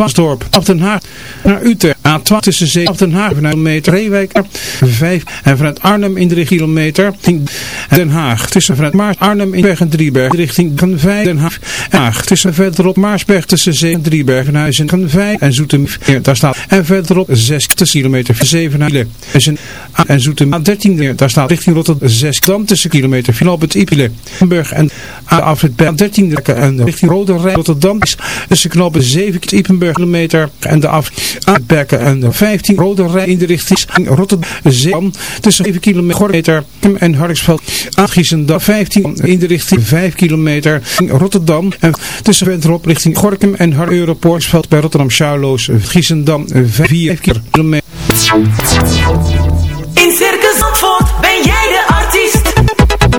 A12 op Den Haag naar Utrecht. A12 tussen Zee op Den Haag vanuit meter Reewijk 5 en vanuit Arnhem in de richting kilometer Den Haag. Tussen vanuit Maars Arnhem in Bergen en Driebergen richting van 5 Den Haag. Haag. Tussen verderop Maarsberg tussen Zee en Driebergen Huizen van 5 en Zoetermeer daar staat en verderop 6 kilometer 7 Hielen en Zoetermeer 13 daar staat richting Rotterdam 6 dan tussen kilometer Finalbert het Ipile Hamburg en afrit bij 13 en richting Rode Rijn Rotterdam tussen knopen 7 Kilometer en de afbekken en de 15 Rode Rijn in de richting Rotterdam 7 tussen 7 kilometer en Hardingsveld Giesendam 15 in de richting 5 kilometer Rotterdam. En tussen Ventrop richting Gorkum en Har Europoortsveld bij Rotterdam Charloes Giesendam 4 kilometer. In Circus Zandvoort ben jij de artiest.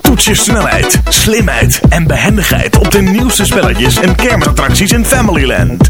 Toets je snelheid, slimheid en behendigheid op de nieuwste spelletjes en kermisattracties in Familyland.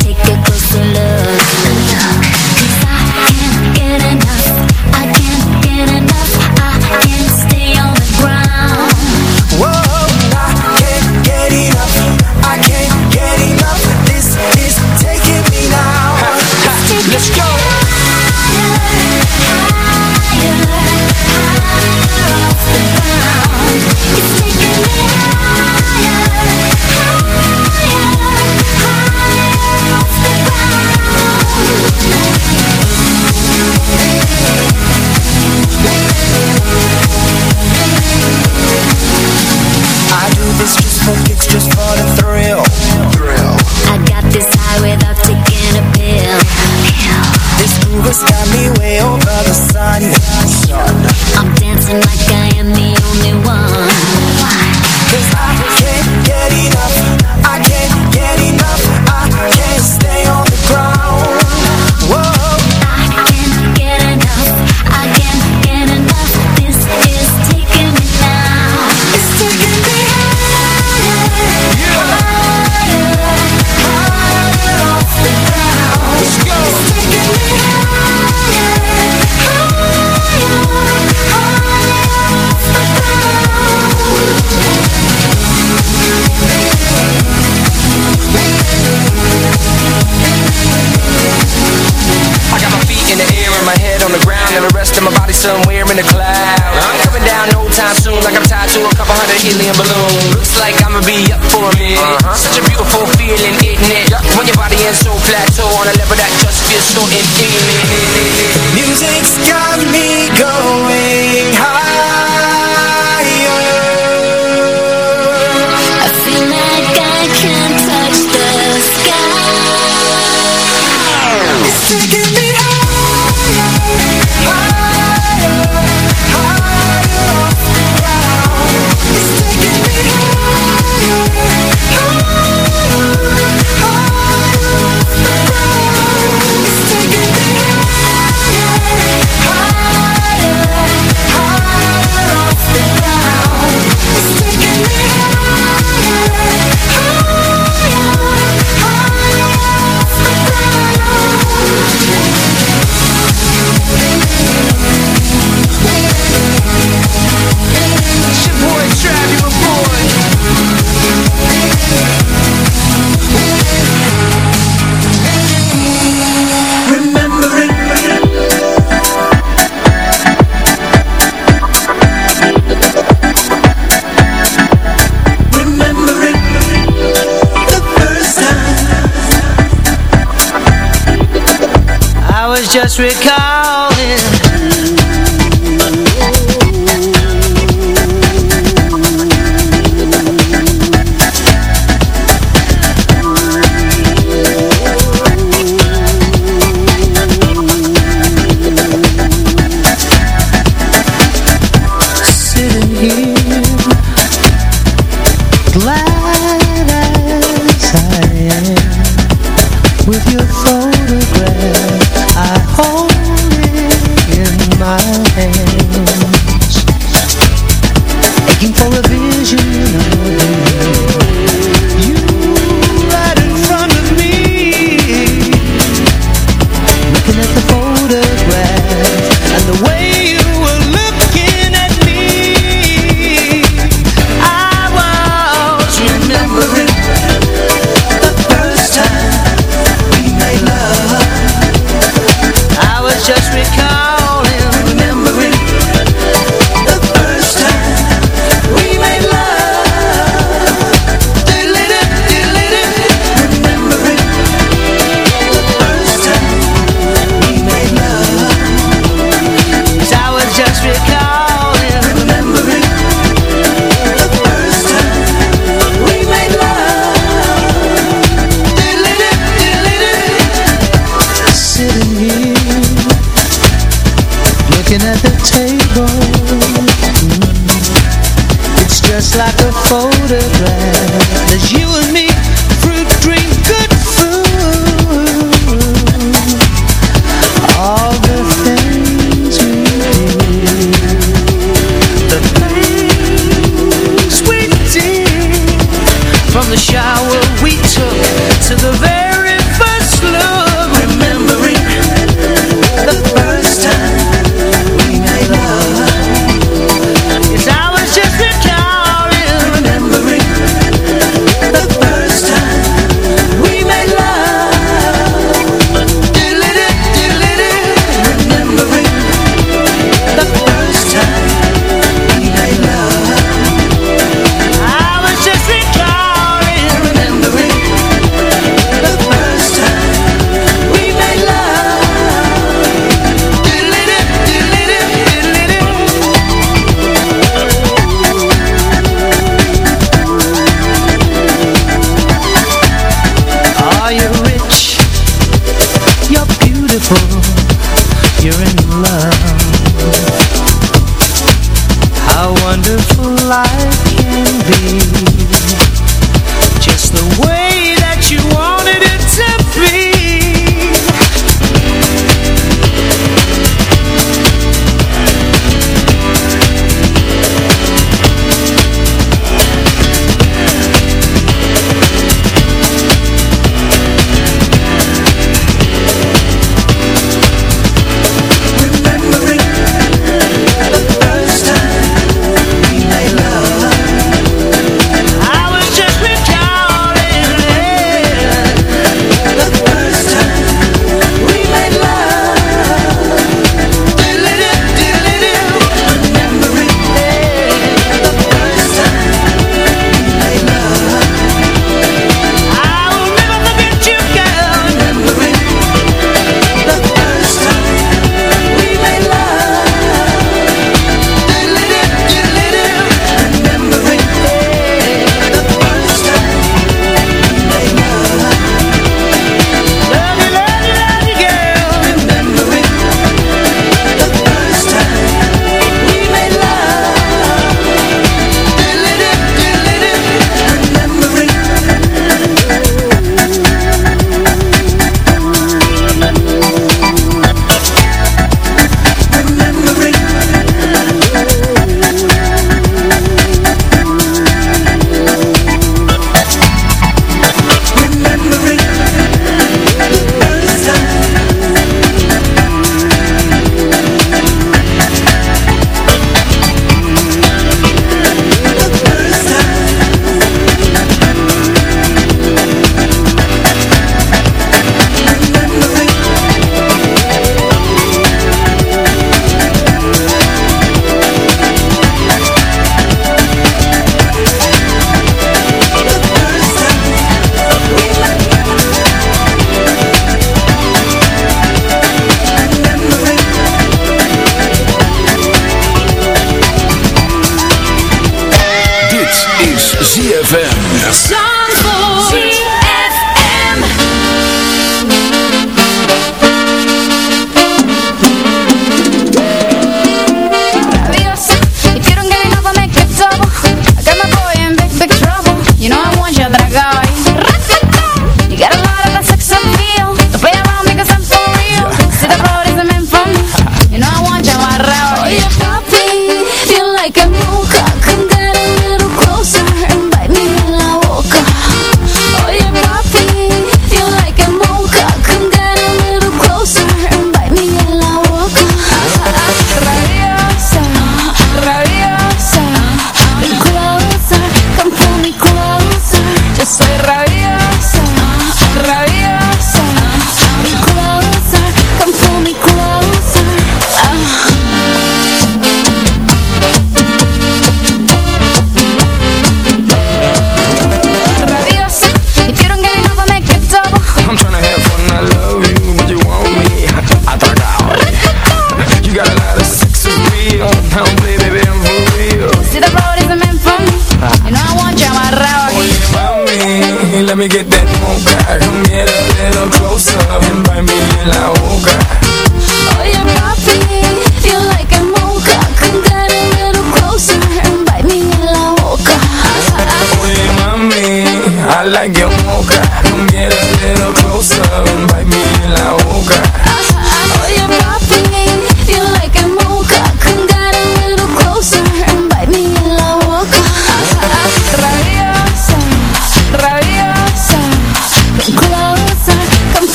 Africa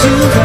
수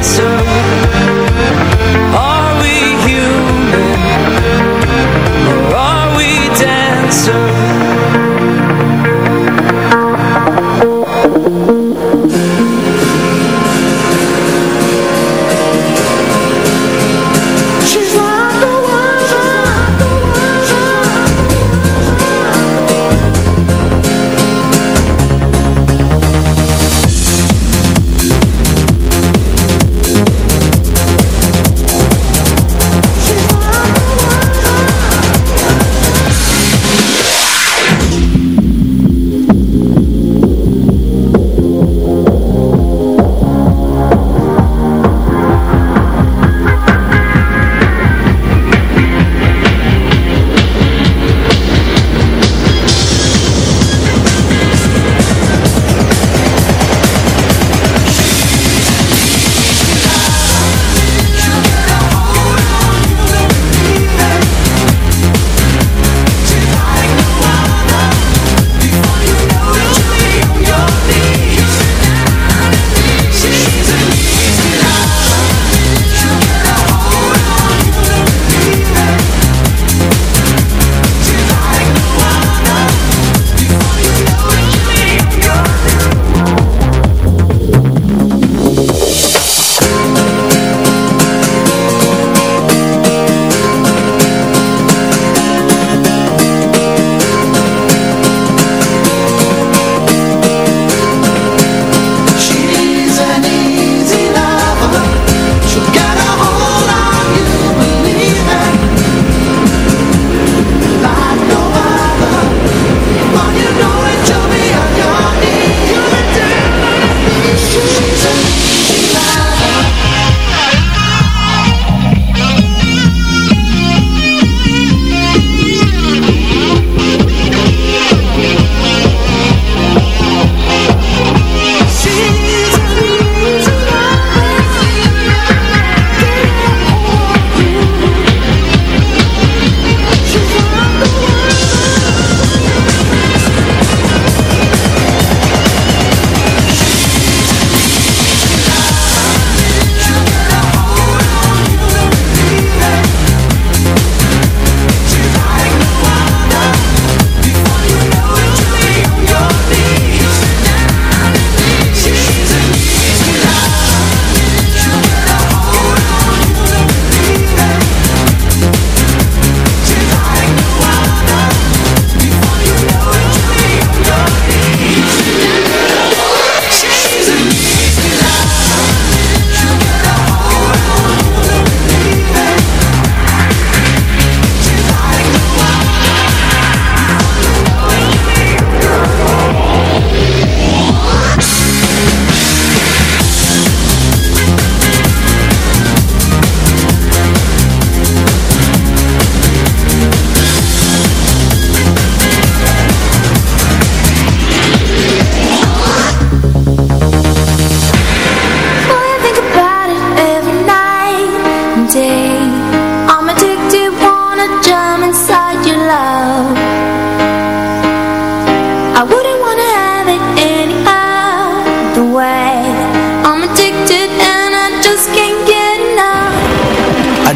So.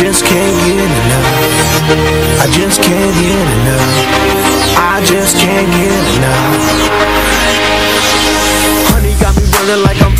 Just can't get enough. I just can't get enough. I just can't get enough. Honey got me running like I'm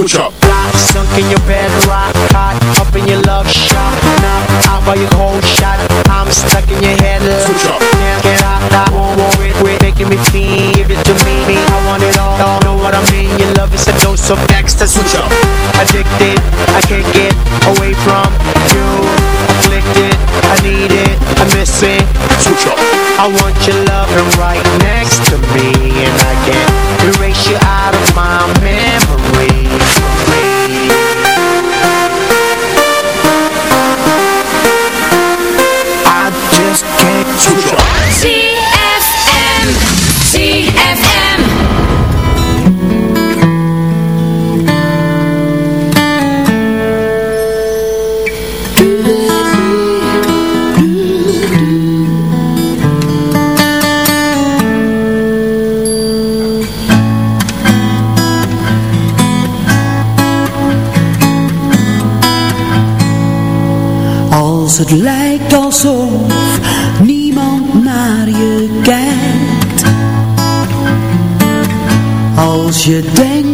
Switch up. Lock, sunk in your bed, rock hot, up in your love shot. Now out by your cold shot, I'm stuck in your head. Switch up. Can't get out, I won't worry, quit making me feel. Give it to me, I want it all. all know what I mean? Your love is a dose of extra. Switch up. Addicted, I can't get away from you. Afflicted, I need it, I miss it. Switch up. I want your loving right next to me, and I can't erase you out of my memory. Up. ZFM ZFM Als het lijkt alsof Als je denkt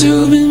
to be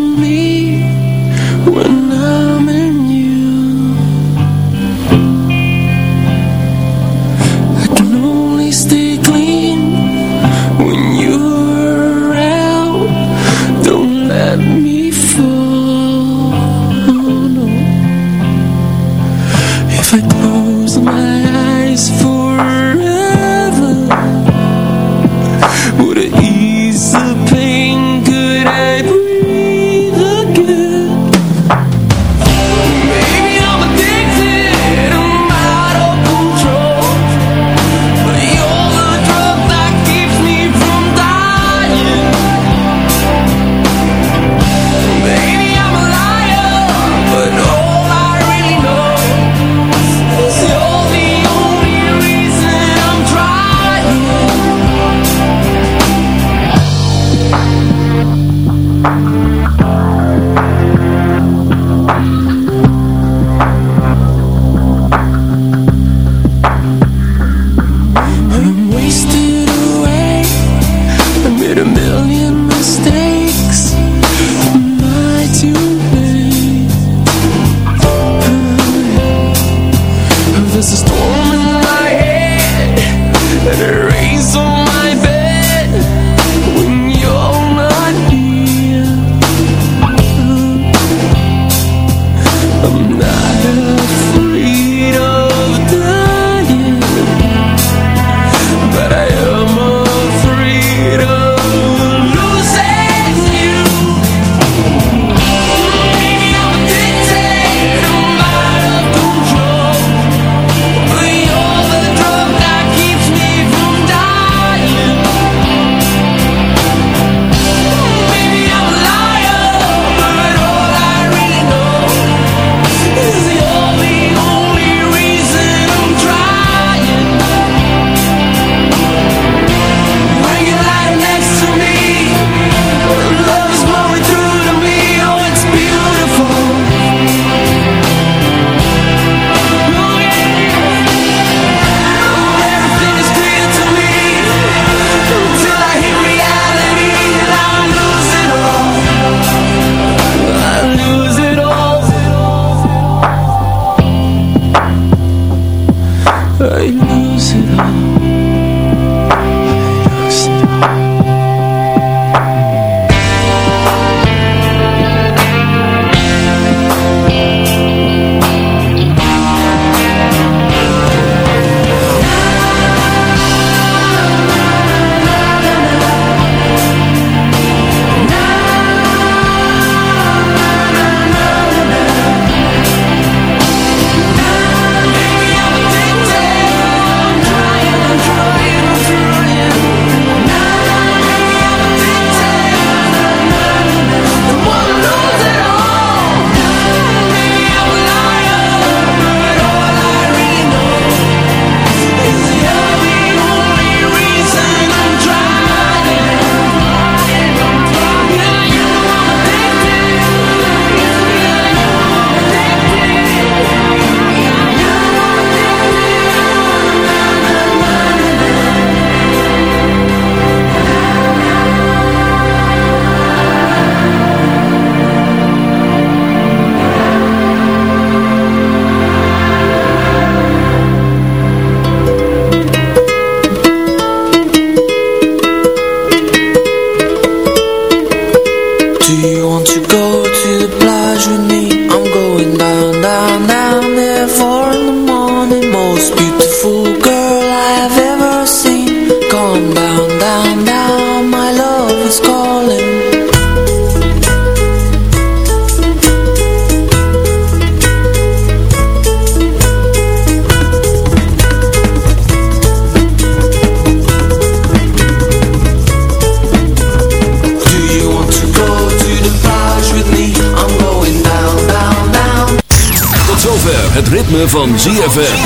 van ZFM.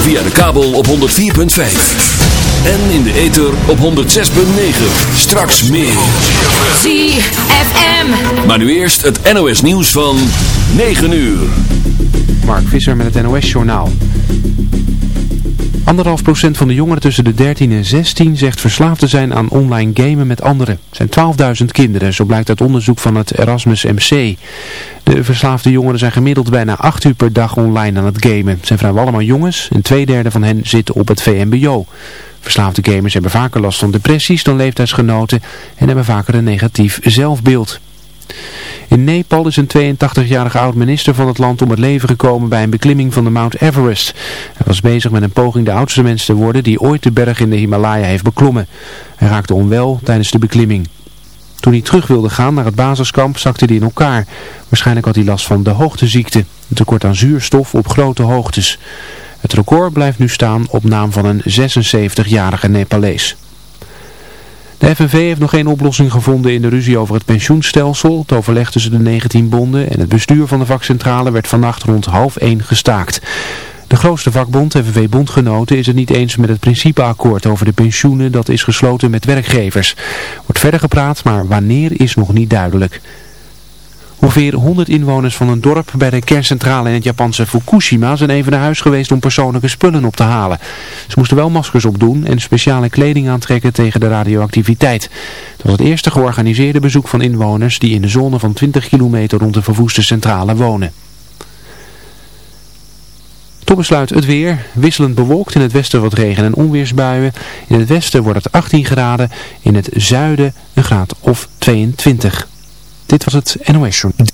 Via de kabel op 104.5. En in de ether op 106.9. Straks meer. ZFM. Maar nu eerst het NOS nieuws van 9 uur. Mark Visser met het NOS Journaal. Anderhalf procent van de jongeren tussen de 13 en 16 zegt verslaafd te zijn aan online gamen met anderen. Het zijn 12.000 kinderen, zo blijkt uit onderzoek van het Erasmus MC. De verslaafde jongeren zijn gemiddeld bijna 8 uur per dag online aan het gamen. Het zijn vrijwel allemaal jongens en twee derde van hen zitten op het VMBO. Verslaafde gamers hebben vaker last van depressies dan leeftijdsgenoten en hebben vaker een negatief zelfbeeld. In Nepal is een 82-jarige oud-minister van het land om het leven gekomen bij een beklimming van de Mount Everest. Hij was bezig met een poging de oudste mens te worden die ooit de berg in de Himalaya heeft beklommen. Hij raakte onwel tijdens de beklimming. Toen hij terug wilde gaan naar het basiskamp zakte hij in elkaar. Waarschijnlijk had hij last van de hoogteziekte, een tekort aan zuurstof op grote hoogtes. Het record blijft nu staan op naam van een 76-jarige Nepalees. De FNV heeft nog geen oplossing gevonden in de ruzie over het pensioenstelsel. Het overleg tussen de 19 bonden en het bestuur van de vakcentrale werd vannacht rond half 1 gestaakt. De grootste vakbond, FNV Bondgenoten, is het niet eens met het principeakkoord over de pensioenen dat is gesloten met werkgevers. Wordt verder gepraat, maar wanneer is nog niet duidelijk. Ongeveer 100 inwoners van een dorp bij de kerncentrale in het Japanse Fukushima zijn even naar huis geweest om persoonlijke spullen op te halen. Ze moesten wel maskers opdoen en speciale kleding aantrekken tegen de radioactiviteit. Het was het eerste georganiseerde bezoek van inwoners die in de zone van 20 kilometer rond de verwoeste centrale wonen. Tot besluit het weer. Wisselend bewolkt in het westen wat regen- en onweersbuien. In het westen wordt het 18 graden. In het zuiden een graad of 22. Dit was het NOS Journal.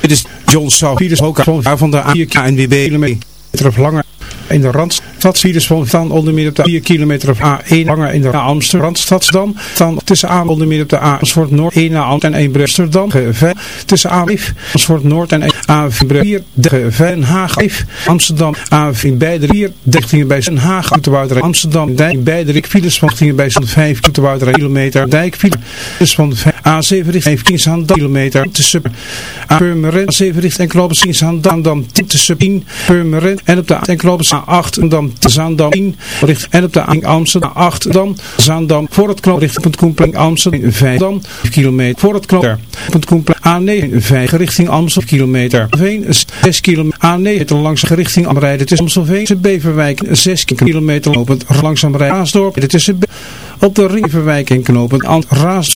Dit is John South. Pieters ook van de A4 KNWB kilometer of langer. In de Randstad files staan onder meer op de 4 kilometer op A1 langer in de Amsterdam. Randstadstad staan tussen A onder meer op de A Amersfoort Noord 1 naar Amsterdam en 1 Amsterdam. Tussen A5 Amersfoort Noord en A4 de Den Haag 5 Amsterdam. A4 beide 4 dichtingen bij Den Haag Amsterdam. Dijk beide rik files van bij Zand 5 Toeterwouder kilometer. Dijk files van A7 richting 15 Zandam kilometer. Tussen A Purmerend A7 richting en Kloppen Zandam tussen 10 Purmerend en op de en Kloppen A8 en dan Zaandam 10 richting en op de A Amsterdam. 8 dan Zaandam voor het knop richting Koenplein Amsterdam 5 dan kilometer voor het knop Koenplein A9 5 richting Amsterdam kilometer Veen 6 kilometer A9 langs richting Amrijden tussen Amstelveen Beverwijk 6 kilometer lopend langzaam rijden Raasdorp tussen op de Ringverwijk en knooppunt Raas